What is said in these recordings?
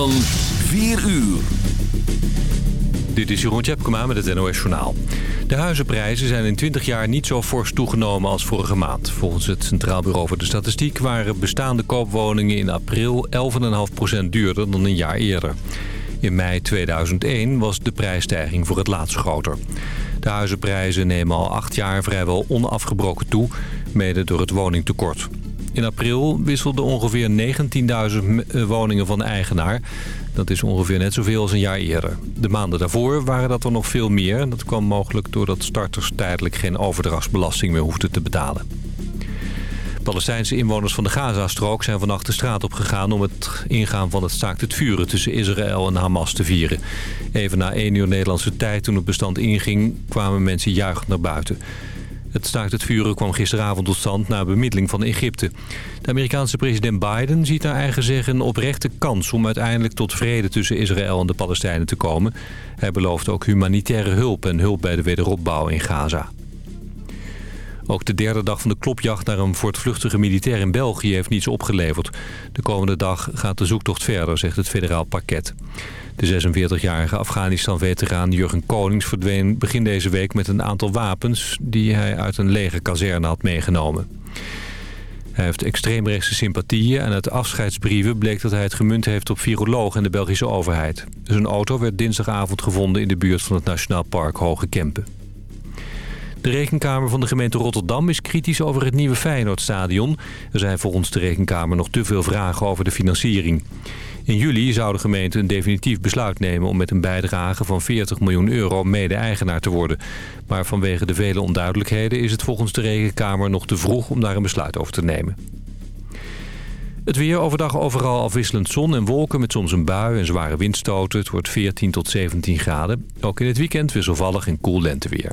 Van 4 uur. Dit is Jeroen Tjepkema met het NOS Journaal. De huizenprijzen zijn in 20 jaar niet zo fors toegenomen als vorige maand. Volgens het Centraal Bureau voor de Statistiek waren bestaande koopwoningen in april 11,5% duurder dan een jaar eerder. In mei 2001 was de prijsstijging voor het laatst groter. De huizenprijzen nemen al acht jaar vrijwel onafgebroken toe, mede door het woningtekort. In april wisselden ongeveer 19.000 eh, woningen van eigenaar. Dat is ongeveer net zoveel als een jaar eerder. De maanden daarvoor waren dat er nog veel meer. Dat kwam mogelijk doordat starters tijdelijk geen overdrachtsbelasting meer hoefden te betalen. Palestijnse inwoners van de Gazastrook zijn vannacht de straat opgegaan... om het ingaan van het staakt het vuren tussen Israël en Hamas te vieren. Even na 1 uur Nederlandse tijd toen het bestand inging... kwamen mensen juichend naar buiten. Het staakt het vuren kwam gisteravond tot stand na bemiddeling van Egypte. De Amerikaanse president Biden ziet naar eigen zeggen een oprechte kans... om uiteindelijk tot vrede tussen Israël en de Palestijnen te komen. Hij belooft ook humanitaire hulp en hulp bij de wederopbouw in Gaza. Ook de derde dag van de klopjacht naar een voortvluchtige militair in België heeft niets opgeleverd. De komende dag gaat de zoektocht verder, zegt het federaal pakket. De 46-jarige Afghanistan-veteraan Jurgen Konings verdween begin deze week met een aantal wapens... die hij uit een legerkazerne had meegenomen. Hij heeft extreemrechtse sympathieën en uit afscheidsbrieven bleek dat hij het gemunt heeft op viroloog en de Belgische overheid. Zijn auto werd dinsdagavond gevonden in de buurt van het Nationaal Park Hoge Kempen. De rekenkamer van de gemeente Rotterdam is kritisch over het nieuwe Feyenoordstadion. Er zijn volgens de rekenkamer nog te veel vragen over de financiering. In juli zou de gemeente een definitief besluit nemen om met een bijdrage van 40 miljoen euro mede-eigenaar te worden. Maar vanwege de vele onduidelijkheden is het volgens de rekenkamer nog te vroeg om daar een besluit over te nemen. Het weer overdag overal afwisselend zon en wolken met soms een bui en zware windstoten. Het wordt 14 tot 17 graden. Ook in het weekend wisselvallig en koel lenteweer.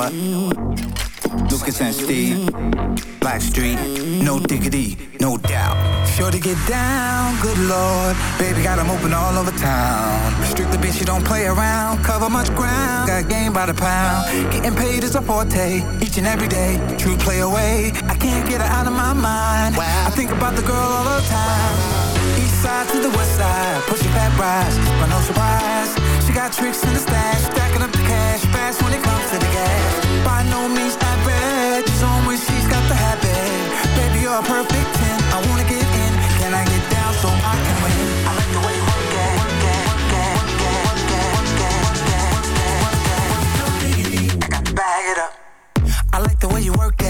What? Lucas and Steve, Blackstreet, no diggity, no doubt. Sure to get down, good lord. Baby got 'em open all over town. Strictly bitch, you don't play around, cover much ground. Got game by the pound. Getting paid is a forte, each and every day. True play away, I can't get her out of my mind. I think about the girl all the time. Side to the west side, pushing back rise, but no surprise. She got tricks in the stash, stacking up the cash, fast when it comes to the gas. By no means average, it's on when she's got the habit. Baby, you're a perfect 10, I wanna get in. Can I get down so I can win? I like the way you work it, work it, work it, work it, work it, work it, work it, work it, work it. It work it.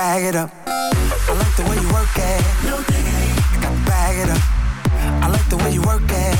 Bag it up. I like the way you work it. No I got to bag it up. I like the way you work it.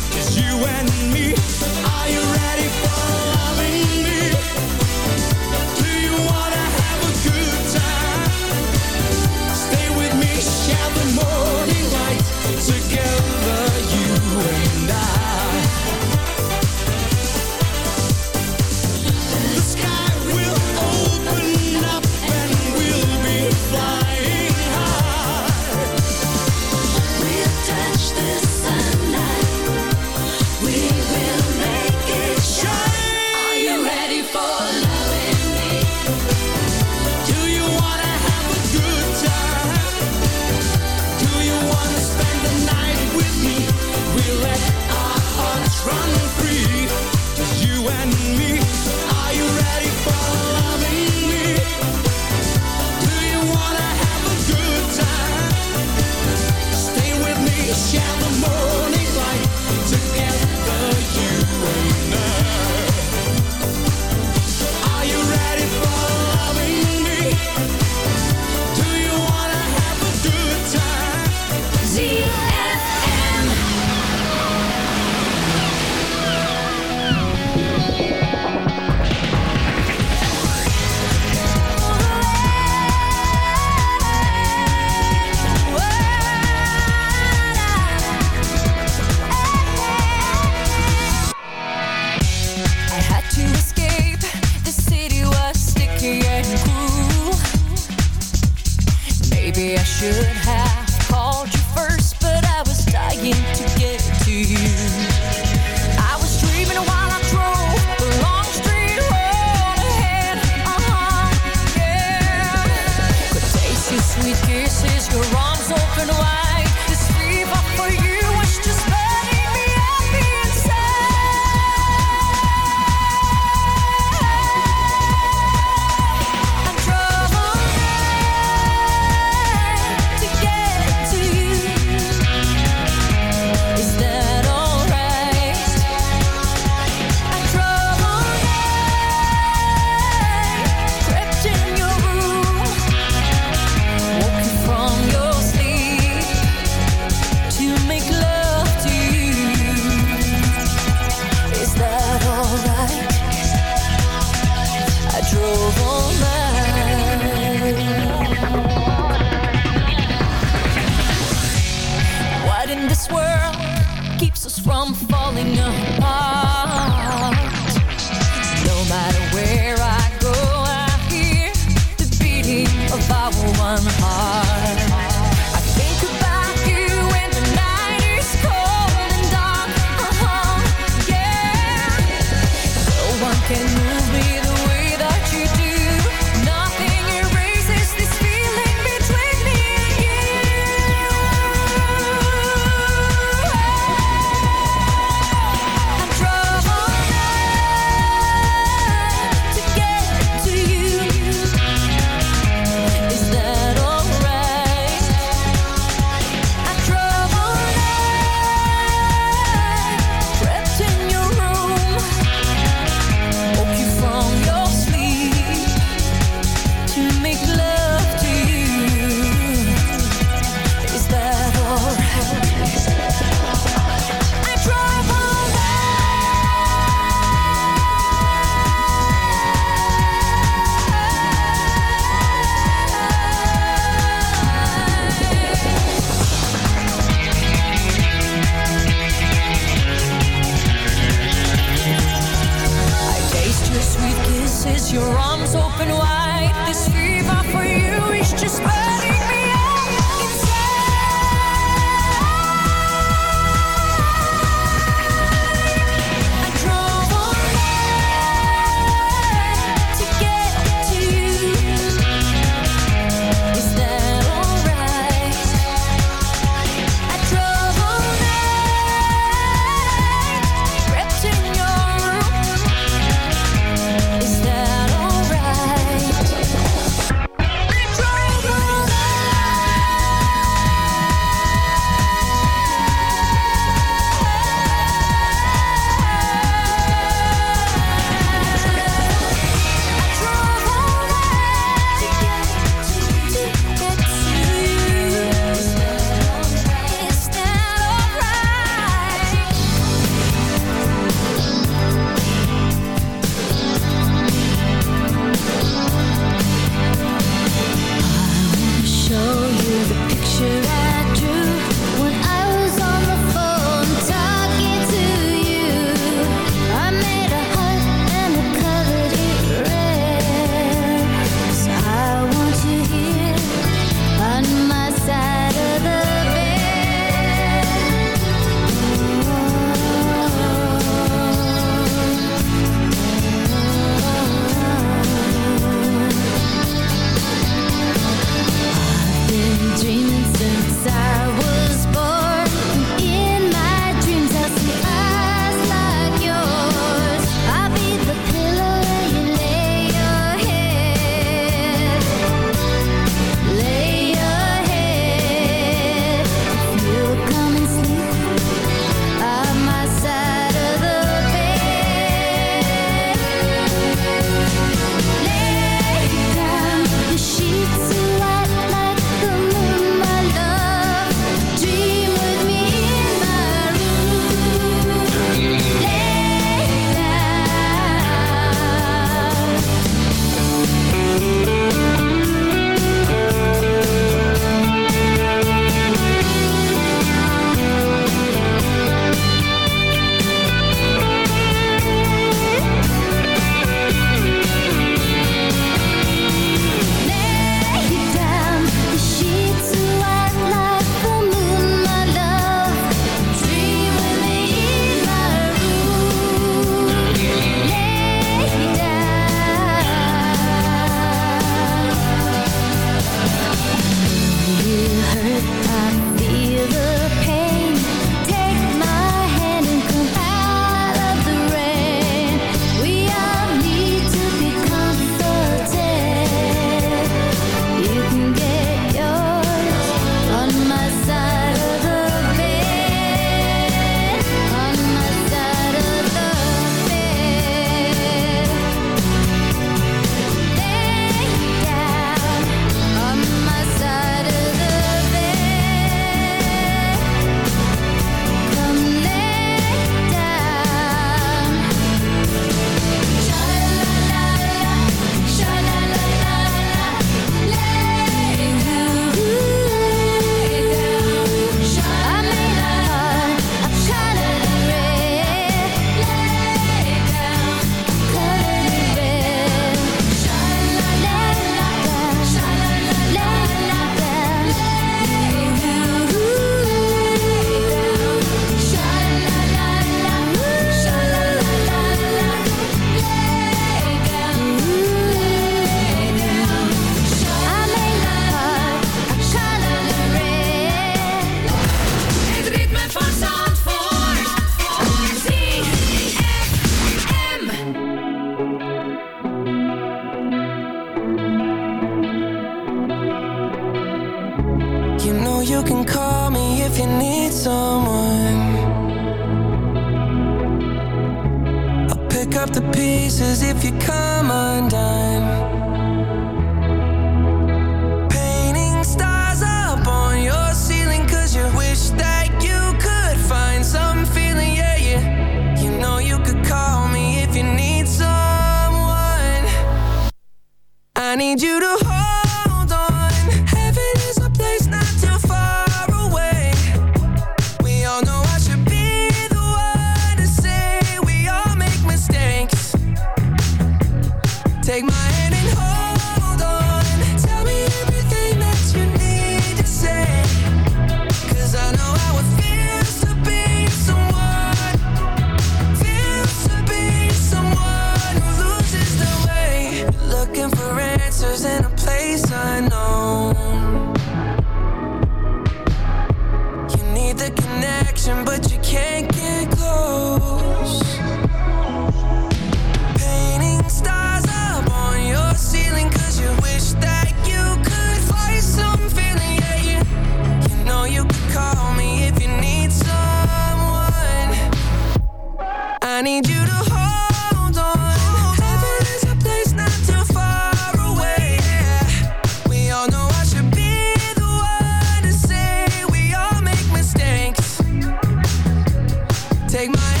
take my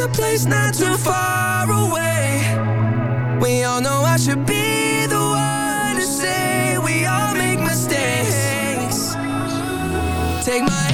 a place not too far away. We all know I should be the one to say we all make mistakes. Take my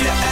Yeah.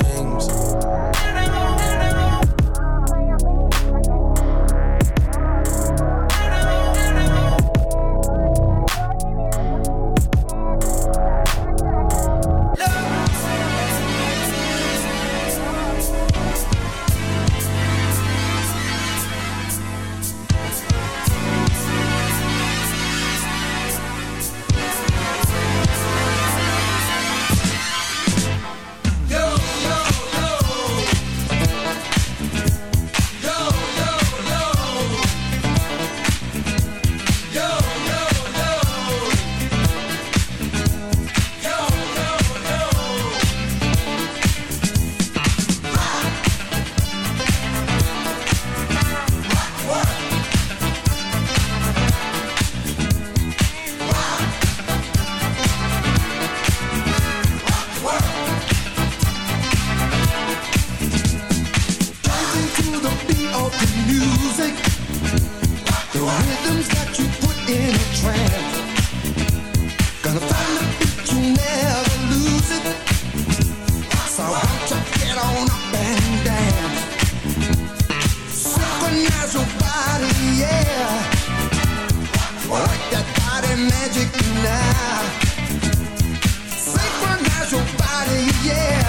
Synchronize your body, yeah.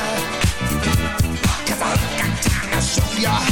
Cause I got time to show you